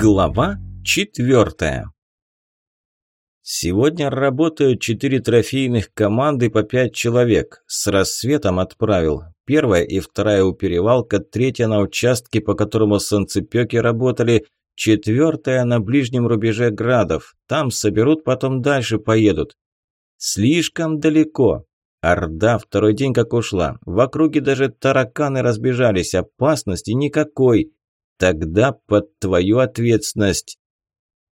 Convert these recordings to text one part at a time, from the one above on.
Глава четвертая Сегодня работают четыре трофейных команды по пять человек. С рассветом отправил. Первая и вторая у перевалка, третья на участке, по которому солнцепёки работали, четвертая на ближнем рубеже градов. Там соберут, потом дальше поедут. Слишком далеко. Орда второй день как ушла. В округе даже тараканы разбежались, опасности никакой. Тогда под твою ответственность.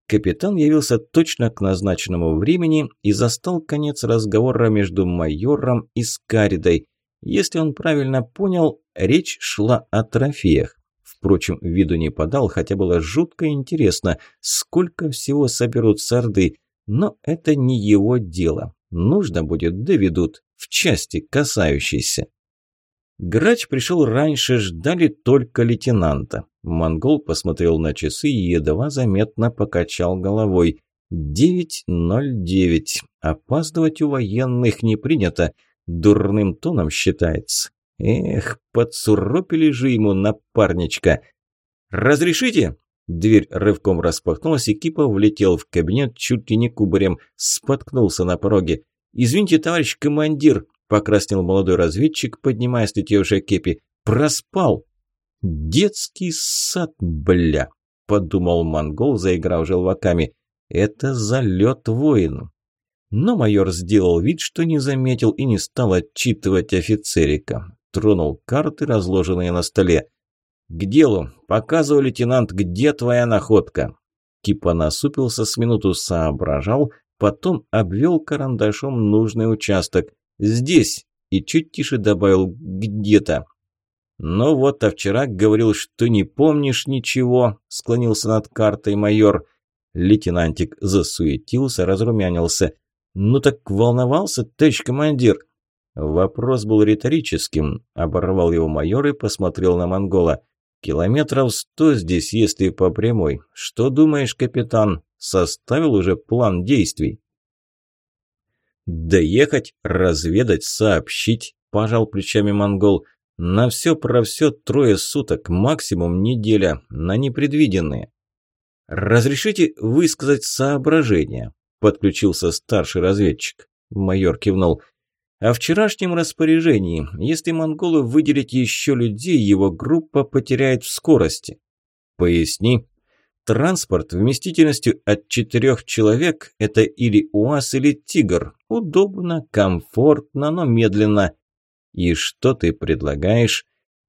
Капитан явился точно к назначенному времени и застал конец разговора между майором и Скаридой. Если он правильно понял, речь шла о трофеях. Впрочем, виду не подал, хотя было жутко интересно, сколько всего соберут с Орды. Но это не его дело. Нужно будет, доведут в части касающейся. Грач пришел раньше, ждали только лейтенанта. Монгол посмотрел на часы и едва заметно покачал головой. «Девять ноль девять. Опаздывать у военных не принято. Дурным тоном считается. Эх, подсуропили же ему напарничка. «Разрешите?» Дверь рывком распахнулась, и Кипа влетел в кабинет чуть ли не кубарем, споткнулся на пороге. «Извините, товарищ командир», – покраснел молодой разведчик, поднимая слетевшее кепи. «Проспал!» «Детский сад, бля!» – подумал монгол, заиграв желваками. «Это залет воину!» Но майор сделал вид, что не заметил и не стал отчитывать офицерика. Тронул карты, разложенные на столе. «К делу! Показывай, лейтенант, где твоя находка?» Кипа насупился, с минуту соображал, потом обвел карандашом нужный участок. «Здесь!» и чуть тише добавил «где-то». «Ну вот, а вчера говорил, что не помнишь ничего», – склонился над картой майор. Лейтенантик засуетился, разрумянился. «Ну так волновался, товарищ командир?» Вопрос был риторическим. Оборвал его майор и посмотрел на монгола. «Километров сто здесь, если по прямой. Что думаешь, капитан? Составил уже план действий?» «Доехать, разведать, сообщить», – пожал плечами монгол. «На все про все трое суток, максимум неделя, на непредвиденные». «Разрешите высказать соображение?» – подключился старший разведчик. Майор кивнул. «О вчерашнем распоряжении. Если монголы выделить еще людей, его группа потеряет в скорости». «Поясни», Транспорт вместительностью от четырех человек – это или УАЗ, или Тигр. Удобно, комфортно, но медленно. И что ты предлагаешь?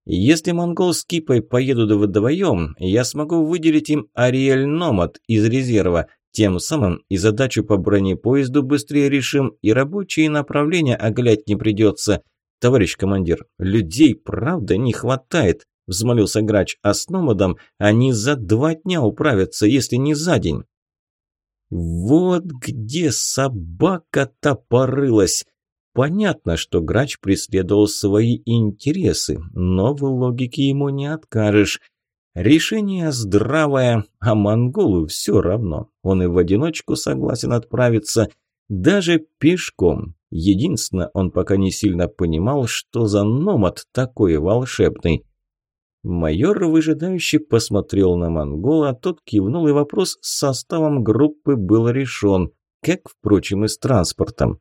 Если монгол с Кипой поедут вдвоем, я смогу выделить им Ариэль Номад из резерва. Тем самым и задачу по бронепоезду быстрее решим, и рабочие направления оголять не придется. Товарищ командир, людей правда не хватает взмолился грач, а с Номадом они за два дня управятся, если не за день. Вот где собака-то порылась. Понятно, что грач преследовал свои интересы, но в логике ему не откажешь. Решение здравое, а монголу все равно. Он и в одиночку согласен отправиться, даже пешком. Единственное, он пока не сильно понимал, что за номад такой волшебный. Майор выжидающе посмотрел на монгола, тот кивнул, и вопрос с составом группы был решен, как, впрочем, и с транспортом.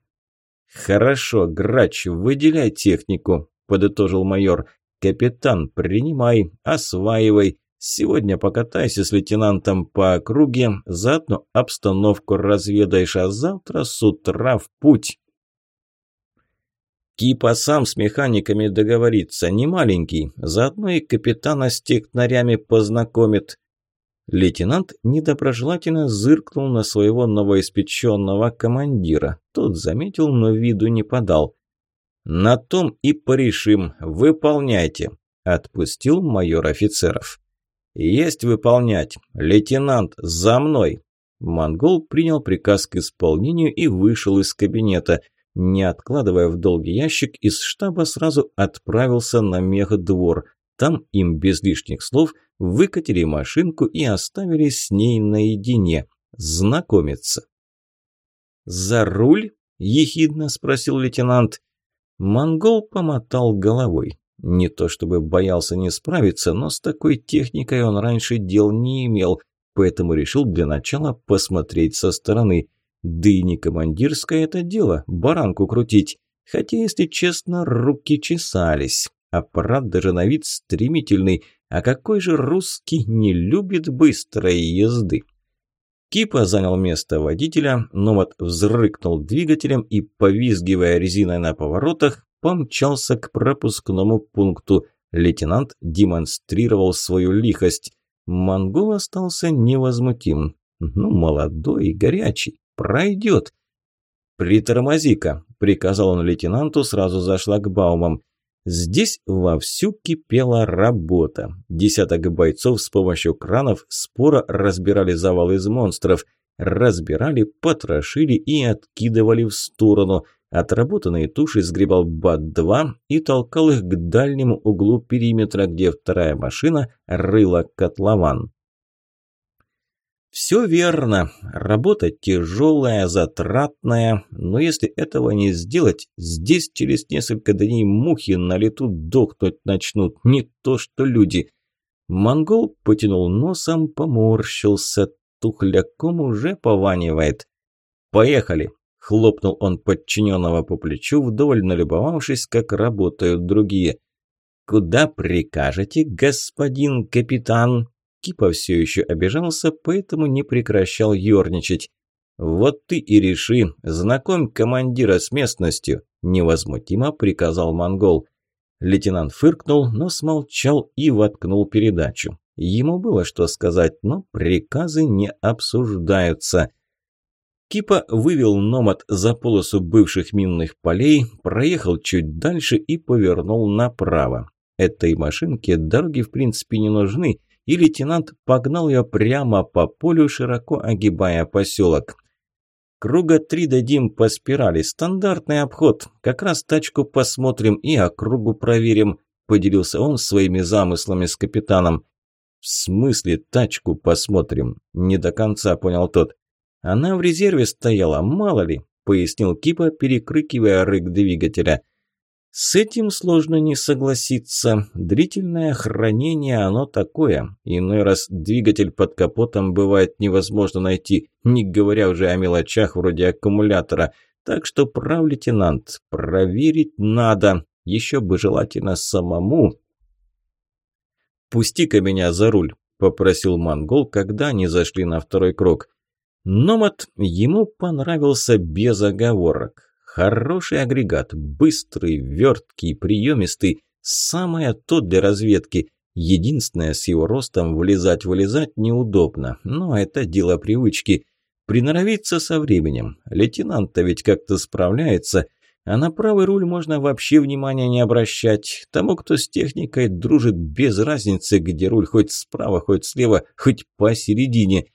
«Хорошо, Грач, выделяй технику», – подытожил майор. «Капитан, принимай, осваивай. Сегодня покатайся с лейтенантом по округе, заодно обстановку разведаешь, а завтра с утра в путь». Кипа сам с механиками договорится, не маленький, заодно и капитана с технарями познакомит. Лейтенант недоброжелательно зыркнул на своего новоиспеченного командира. Тот заметил, но виду не подал. «На том и порешим. Выполняйте», – отпустил майор офицеров. «Есть выполнять. Лейтенант, за мной!» Монгол принял приказ к исполнению и вышел из кабинета – не откладывая в долгий ящик, из штаба сразу отправился на мехдвор. Там им без лишних слов выкатили машинку и оставили с ней наедине. Знакомиться. «За руль?» – ехидно спросил лейтенант. Монгол помотал головой. Не то чтобы боялся не справиться, но с такой техникой он раньше дел не имел. поэтому решил для начала посмотреть со стороны. Да и не командирское это дело, баранку крутить. Хотя, если честно, руки чесались. Аппарат даже на вид стремительный. А какой же русский не любит быстрой езды? Кипа занял место водителя, Номад взрыкнул двигателем и, повизгивая резиной на поворотах, помчался к пропускному пункту. Лейтенант демонстрировал свою лихость. Монгол остался невозмутим. Ну, молодой и горячий. Пройдет. «Притормози-ка», – приказал он лейтенанту сразу за шлагбаумом. Здесь вовсю кипела работа. Десяток бойцов с помощью кранов споро разбирали завал из монстров. Разбирали, потрошили и откидывали в сторону. Отработанные туши сгребал БАТ-2 и толкал их к дальнему углу периметра, где вторая машина рыла котлован. Все верно. Работа тяжелая, затратная, но если этого не сделать, здесь через несколько дней мухи на лету дохнуть начнут, не то что люди. Монгол потянул носом, поморщился, тухляком уже пованивает. «Поехали!» – хлопнул он подчиненного по плечу, вдоволь налюбовавшись, как работают другие. «Куда прикажете, господин капитан?» Кипа все еще обижался, поэтому не прекращал ерничать. «Вот ты и реши, знакомь командира с местностью», – невозмутимо приказал монгол. Лейтенант фыркнул, но смолчал и воткнул передачу. Ему было что сказать, но приказы не обсуждаются. Кипа вывел Номад за полосу бывших минных полей, проехал чуть дальше и повернул направо. Этой машинке дороги в принципе не нужны, и лейтенант погнал ее прямо по полю, широко огибая поселок. «Круга три дадим по спирали. Стандартный обход. Как раз тачку посмотрим и округу проверим», – поделился он своими замыслами с капитаном. «В смысле тачку посмотрим?» – не до конца понял тот. «Она в резерве стояла, мало ли», – пояснил Кипа, перекрикивая рык двигателя – с этим сложно не согласиться. Длительное хранение оно такое. Иной раз двигатель под капотом бывает невозможно найти, не говоря уже о мелочах вроде аккумулятора. Так что, прав лейтенант, проверить надо. Еще бы желательно самому. «Пусти-ка меня за руль», – попросил монгол, когда они зашли на второй круг. Номад ему понравился без оговорок. Хороший агрегат, быстрый, верткий, приемистый, самое то для разведки. Единственное, с его ростом влезать-вылезать неудобно, но это дело привычки. Приноровиться со временем. Лейтенант-то ведь как-то справляется, а на правый руль можно вообще внимания не обращать. Тому, кто с техникой дружит без разницы, где руль хоть справа, хоть слева, хоть посередине –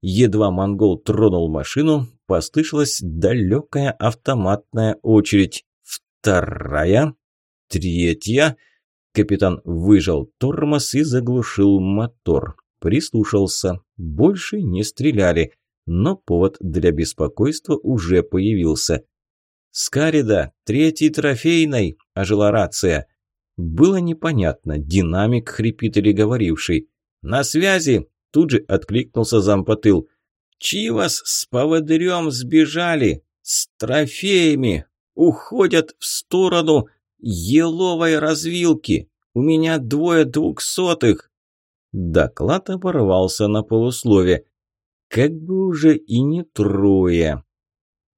Едва монгол тронул машину, послышалась далекая автоматная очередь. Вторая, третья. Капитан выжал тормоз и заглушил мотор. Прислушался. Больше не стреляли, но повод для беспокойства уже появился. «Скарида, третий трофейной!» – ожила рация. Было непонятно, динамик хрипит или говоривший. «На связи!» Тут же откликнулся зампотыл. «Чивас с поводырем сбежали! С трофеями! Уходят в сторону еловой развилки! У меня двое двухсотых!» Доклад оборвался на полуслове. Как бы уже и не трое.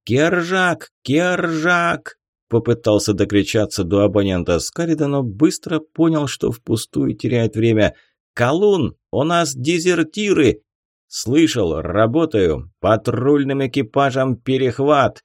«Кержак! Кержак!» Попытался докричаться до абонента Скарида, но быстро понял, что впустую теряет время – «Колун, у нас дезертиры!» «Слышал, работаю. Патрульным экипажем перехват!»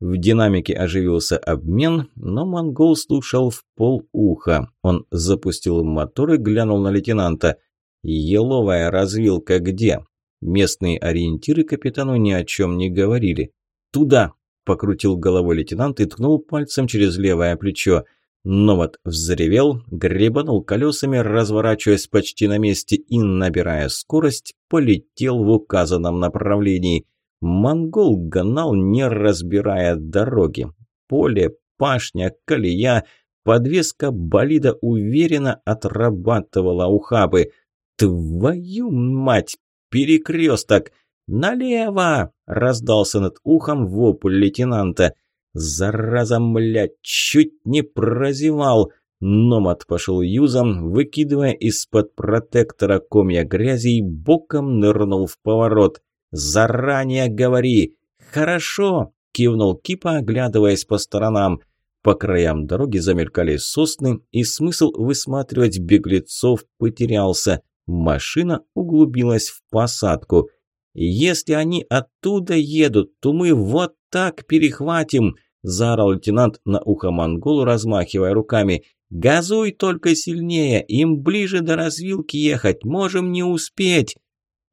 В динамике оживился обмен, но монгол слушал в полуха. Он запустил мотор и глянул на лейтенанта. «Еловая развилка где?» Местные ориентиры капитану ни о чем не говорили. «Туда!» – покрутил головой лейтенант и ткнул пальцем через левое плечо. Новот взревел, гребанул колесами, разворачиваясь почти на месте и, набирая скорость, полетел в указанном направлении. Монгол гнал, не разбирая дороги. Поле, пашня, колея, подвеска болида уверенно отрабатывала ухабы. «Твою мать! перекресток. «Налево!» – раздался над ухом вопль лейтенанта. «Зараза, млядь, чуть не прозевал!» Номад пошел юзом, выкидывая из-под протектора комья грязи и боком нырнул в поворот. «Заранее говори!» «Хорошо!» – кивнул Кипа, оглядываясь по сторонам. По краям дороги замелькали сосны, и смысл высматривать беглецов потерялся. Машина углубилась в посадку. «Если они оттуда едут, то мы вот так перехватим!» – заорал лейтенант на ухо монголу, размахивая руками. «Газуй только сильнее, им ближе до развилки ехать, можем не успеть!»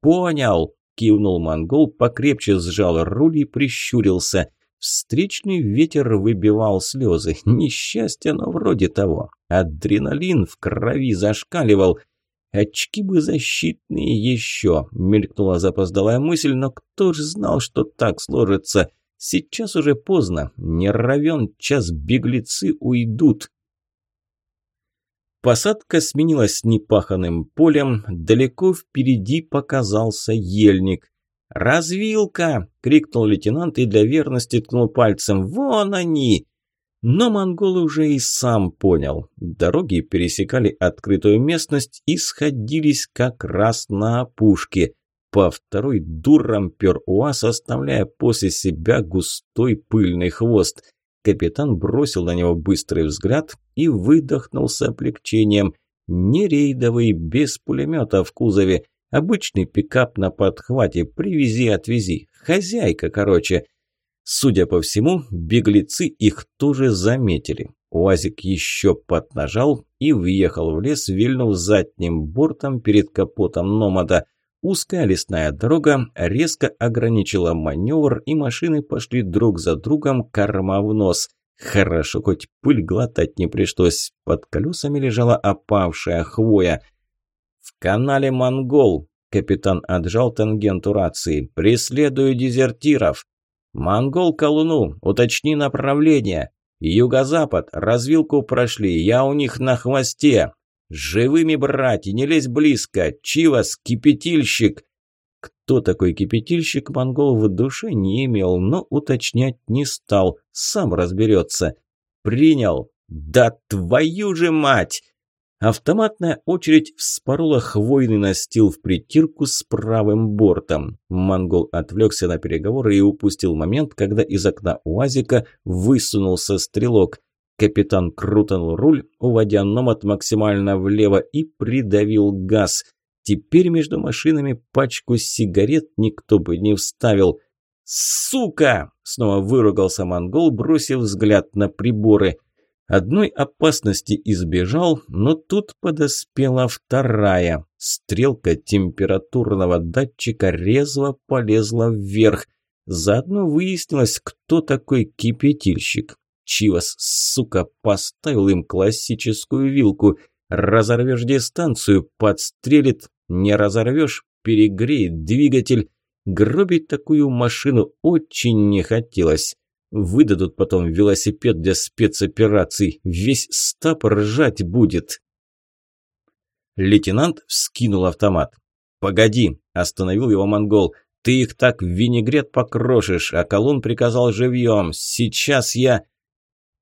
«Понял!» – кивнул монгол, покрепче сжал руль и прищурился – Встречный ветер выбивал слезы. Несчастье, но вроде того. Адреналин в крови зашкаливал. Очки бы защитные еще, мелькнула запоздалая мысль, но кто ж знал, что так сложится. Сейчас уже поздно, не равен час беглецы уйдут. Посадка сменилась непаханным полем, далеко впереди показался ельник. «Развилка!» – крикнул лейтенант и для верности ткнул пальцем. «Вон они!» Но монголы уже и сам понял. Дороги пересекали открытую местность и сходились как раз на опушке. По второй дуром пер УАЗ, оставляя после себя густой пыльный хвост. Капитан бросил на него быстрый взгляд и выдохнул с облегчением. Не рейдовый, без пулемета в кузове. Обычный пикап на подхвате, привези-отвези. Хозяйка, короче. Судя по всему, беглецы их тоже заметили. Уазик еще поднажал и въехал в лес, вильнув задним бортом перед капотом Номада. Узкая лесная дорога резко ограничила маневр, и машины пошли друг за другом корма в нос. Хорошо, хоть пыль глотать не пришлось. Под колесами лежала опавшая хвоя – «В канале «Монгол», – капитан отжал тангенту рации. «Преследую дезертиров». «Монгол к Луну, уточни направление. Юго-запад, развилку прошли, я у них на хвосте. Живыми, братья, не лезь близко. Чивас, кипятильщик». Кто такой кипятильщик, монгол в душе не имел, но уточнять не стал, сам разберется. «Принял». «Да твою же мать!» Автоматная очередь вспорола хвойный настил в притирку с правым бортом. Монгол отвлекся на переговоры и упустил момент, когда из окна УАЗика высунулся стрелок. Капитан крутанул руль, уводя номад максимально влево и придавил газ. Теперь между машинами пачку сигарет никто бы не вставил. «Сука!» – снова выругался монгол, бросив взгляд на приборы – Одной опасности избежал, но тут подоспела вторая. Стрелка температурного датчика резво полезла вверх. Заодно выяснилось, кто такой кипятильщик. Чивас, сука, поставил им классическую вилку. Разорвешь дистанцию, подстрелит. Не разорвешь, перегреет двигатель. Гробить такую машину очень не хотелось. Выдадут потом велосипед для спецопераций. Весь стап ржать будет. Лейтенант вскинул автомат. «Погоди!» – остановил его монгол. «Ты их так в винегрет покрошишь, а Колун приказал живьем. Сейчас я...»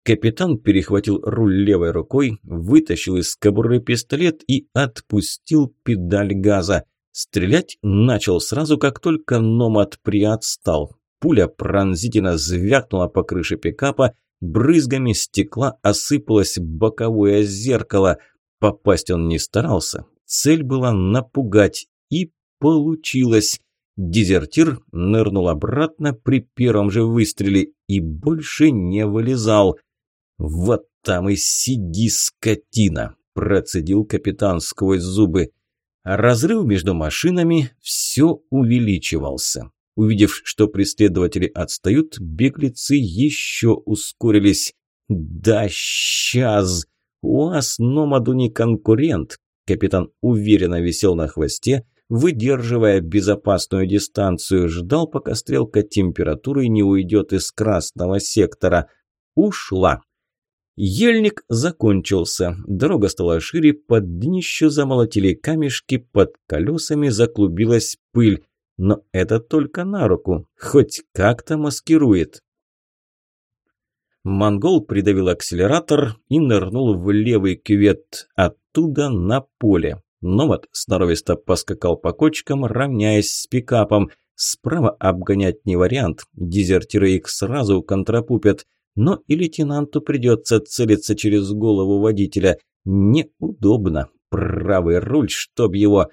Капитан перехватил руль левой рукой, вытащил из кобуры пистолет и отпустил педаль газа. Стрелять начал сразу, как только Номад приотстал. Пуля пронзительно звякнула по крыше пикапа, брызгами стекла осыпалось боковое зеркало. Попасть он не старался. Цель была напугать. И получилось. Дезертир нырнул обратно при первом же выстреле и больше не вылезал. «Вот там и сиди, скотина!» – процедил капитан сквозь зубы. Разрыв между машинами все увеличивался. Увидев, что преследователи отстают, беглецы еще ускорились. «Да, сейчас! УАЗ Номаду не конкурент!» Капитан уверенно висел на хвосте, выдерживая безопасную дистанцию, ждал, пока стрелка температуры не уйдет из красного сектора. Ушла. Ельник закончился. Дорога стала шире, под днищу замолотили камешки, под колесами заклубилась пыль. Но это только на руку, хоть как-то маскирует. Монгол придавил акселератор и нырнул в левый кювет, оттуда на поле. Номад сноровисто поскакал по кочкам, равняясь с пикапом. Справа обгонять не вариант, дезертиры их сразу контрапупят. Но и лейтенанту придется целиться через голову водителя. Неудобно. Правый руль, чтоб его...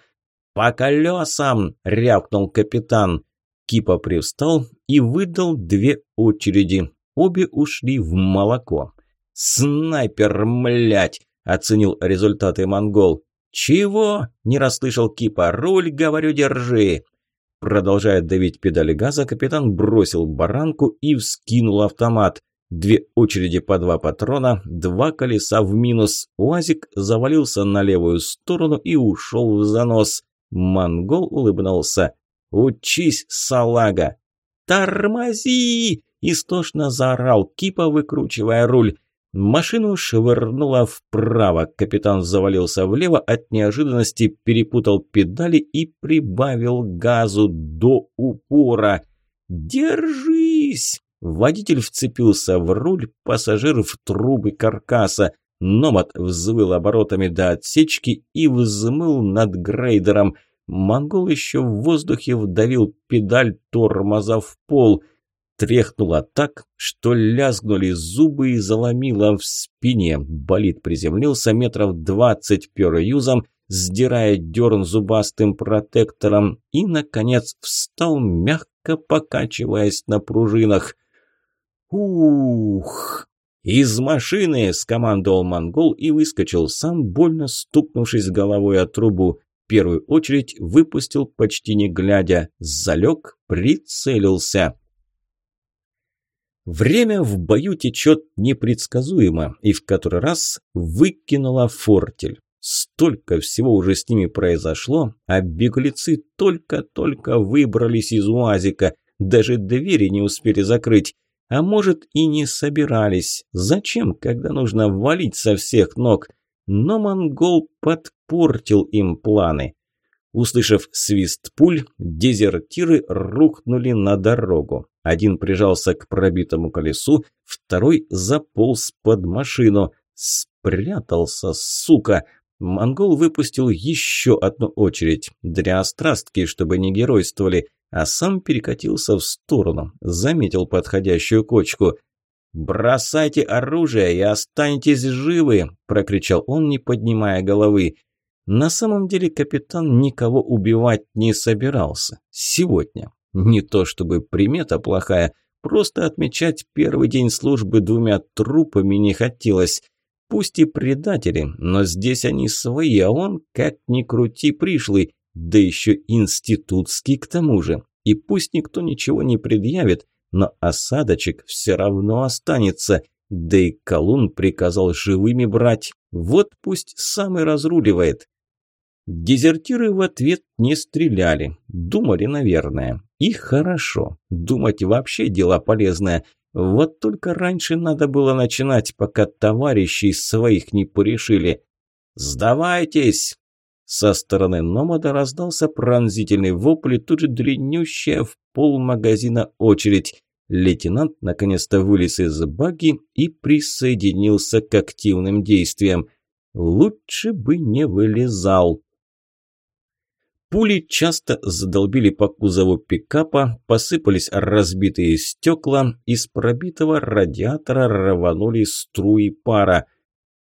«По колесам!» – рявкнул капитан. Кипа привстал и выдал две очереди. Обе ушли в молоко. «Снайпер, млять!» – оценил результаты монгол. «Чего?» – не расслышал Кипа. «Руль, говорю, держи!» Продолжая давить педали газа, капитан бросил баранку и вскинул автомат. Две очереди по два патрона, два колеса в минус. Уазик завалился на левую сторону и ушел в занос. Монгол улыбнулся. «Учись, салага!» «Тормози!» – истошно заорал Кипа, выкручивая руль. Машину швырнуло вправо. Капитан завалился влево, от неожиданности перепутал педали и прибавил газу до упора. «Держись!» Водитель вцепился в руль, пассажир в трубы каркаса. Номад взвыл оборотами до отсечки и взмыл над грейдером. Монгол еще в воздухе вдавил педаль тормоза в пол – Трехнуло так, что лязгнули зубы и заломило в спине. Болид приземлился метров двадцать пер юзом, сдирая дерн зубастым протектором и, наконец, встал, мягко покачиваясь на пружинах. «Ух!» «Из машины!» – скомандовал монгол и выскочил сам, больно стукнувшись головой о трубу. Первую очередь выпустил почти не глядя. Залег, прицелился. Время в бою течет непредсказуемо, и в который раз выкинула фортель. Столько всего уже с ними произошло, а беглецы только-только выбрались из УАЗика, даже двери не успели закрыть. А может и не собирались. Зачем, когда нужно валить со всех ног? Но монгол подпортил им планы. Услышав свист пуль, дезертиры рухнули на дорогу. Один прижался к пробитому колесу, второй заполз под машину. Спрятался, сука! Монгол выпустил еще одну очередь для острастки, чтобы не геройствовали, а сам перекатился в сторону, заметил подходящую кочку. «Бросайте оружие и останетесь живы!» – прокричал он, не поднимая головы. На самом деле капитан никого убивать не собирался. Сегодня. Не то чтобы примета плохая, просто отмечать первый день службы двумя трупами не хотелось. Пусть и предатели, но здесь они свои, а он, как ни крути, пришлый, да еще институтский к тому же. И пусть никто ничего не предъявит, но осадочек все равно останется. Да и Колун приказал живыми брать. Вот пусть сам и разруливает. Дезертиры в ответ не стреляли. Думали, наверное. И хорошо. Думать вообще дело полезное. Вот только раньше надо было начинать, пока товарищи своих не порешили. «Сдавайтесь!» Со стороны Номада раздался пронзительный вопль и тут же длиннющая в пол магазина очередь. Лейтенант наконец-то вылез из багги и присоединился к активным действиям. Лучше бы не вылезал. Пули часто задолбили по кузову пикапа, посыпались разбитые стекла, из пробитого радиатора рванули струи пара.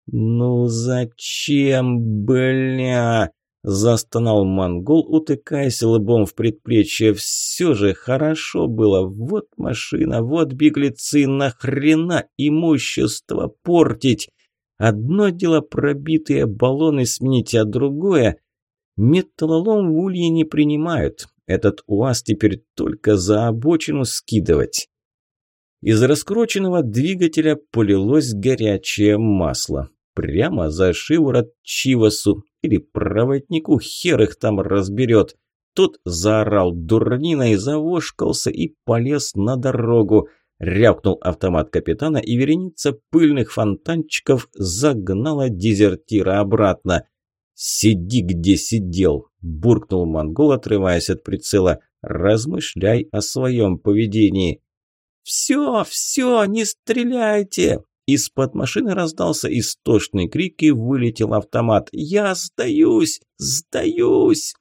«Ну зачем, бля?» – застонал монгол, утыкаясь лбом в предплечье. «Все же хорошо было. Вот машина, вот беглецы, нахрена имущество портить? Одно дело пробитые баллоны сменить, а другое – Металлолом в улье не принимают. Этот УАЗ теперь только за обочину скидывать. Из раскрученного двигателя полилось горячее масло. Прямо за шиворот Чивасу или проводнику хер их там разберет. Тот заорал дурнина и завошкался и полез на дорогу. Рявкнул автомат капитана, и вереница пыльных фонтанчиков загнала дезертира обратно. «Сиди, где сидел!» – буркнул монгол, отрываясь от прицела. «Размышляй о своем поведении». «Все, все, не стреляйте!» Из-под машины раздался истошный крик и вылетел автомат. «Я сдаюсь! Сдаюсь!»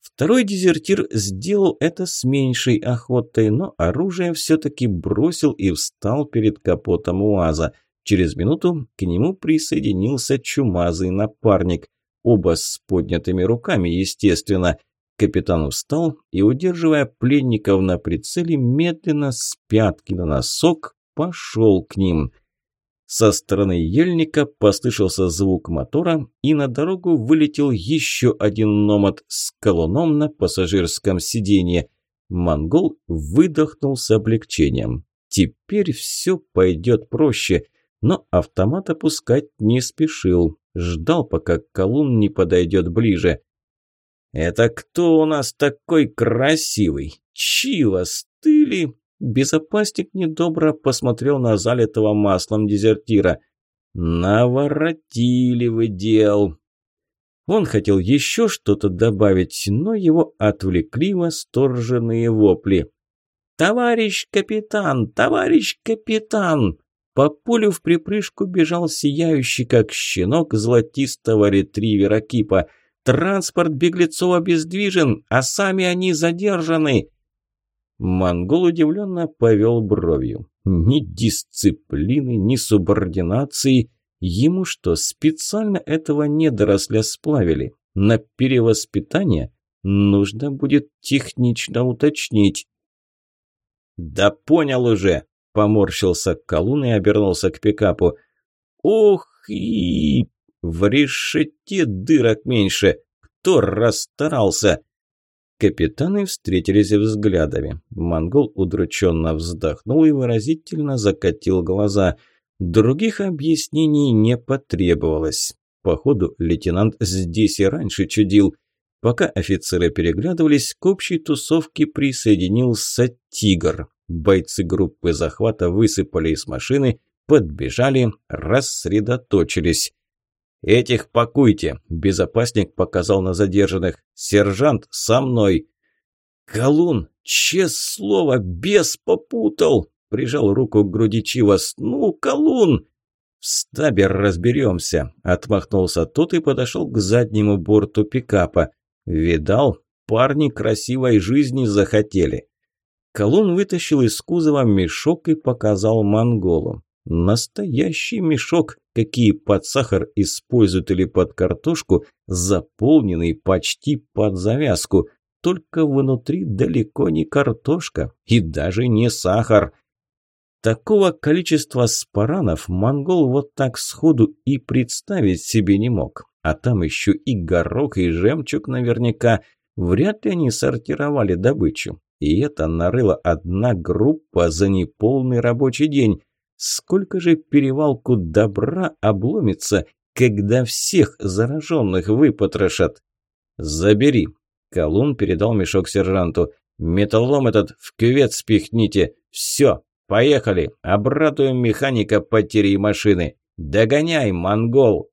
Второй дезертир сделал это с меньшей охотой, но оружие все-таки бросил и встал перед капотом УАЗа. Через минуту к нему присоединился чумазый напарник. Оба с поднятыми руками, естественно. Капитан встал и, удерживая пленников на прицеле, медленно с пятки на носок пошел к ним – со стороны ельника послышался звук мотора, и на дорогу вылетел еще один номад с колуном на пассажирском сиденье. Монгол выдохнул с облегчением. Теперь все пойдет проще, но автомат опускать не спешил. Ждал, пока колун не подойдет ближе. «Это кто у нас такой красивый? Чива стыли?» Безопасник недобро посмотрел на залитого маслом дезертира. «Наворотили вы дел!» Он хотел еще что-то добавить, но его отвлекли восторженные вопли. «Товарищ капитан! Товарищ капитан!» По полю в припрыжку бежал сияющий, как щенок, золотистого ретривера Кипа. «Транспорт беглецов обездвижен, а сами они задержаны!» Монгол удивленно повел бровью. Ни дисциплины, ни субординации. Ему что, специально этого недоросля сплавили? На перевоспитание? Нужно будет технично уточнить. «Да понял уже!» – поморщился Колун и обернулся к пикапу. «Ох и... в решете дырок меньше! Кто расстарался?» Капитаны встретились взглядами. Монгол удрученно вздохнул и выразительно закатил глаза. Других объяснений не потребовалось. Походу, лейтенант здесь и раньше чудил. Пока офицеры переглядывались, к общей тусовке присоединился «Тигр». Бойцы группы захвата высыпали из машины, подбежали, рассредоточились. «Этих пакуйте!» – безопасник показал на задержанных. «Сержант, со мной!» «Колун, чест слово, бес попутал!» – прижал руку к груди Чивас. «Ну, Колун!» «В стабе разберемся!» – отмахнулся тот и подошел к заднему борту пикапа. «Видал? Парни красивой жизни захотели!» Колун вытащил из кузова мешок и показал монголу. Настоящий мешок, какие под сахар используют или под картошку, заполненный почти под завязку. Только внутри далеко не картошка и даже не сахар. Такого количества спаранов монгол вот так сходу и представить себе не мог. А там еще и горох, и жемчуг наверняка. Вряд ли они сортировали добычу. И это нарыла одна группа за неполный рабочий день. Сколько же перевалку добра обломится, когда всех зараженных выпотрошат? Забери. Колун передал мешок сержанту. Металлом этот в кювет спихните. Все, поехали. Обратуем механика потери машины. Догоняй, монгол.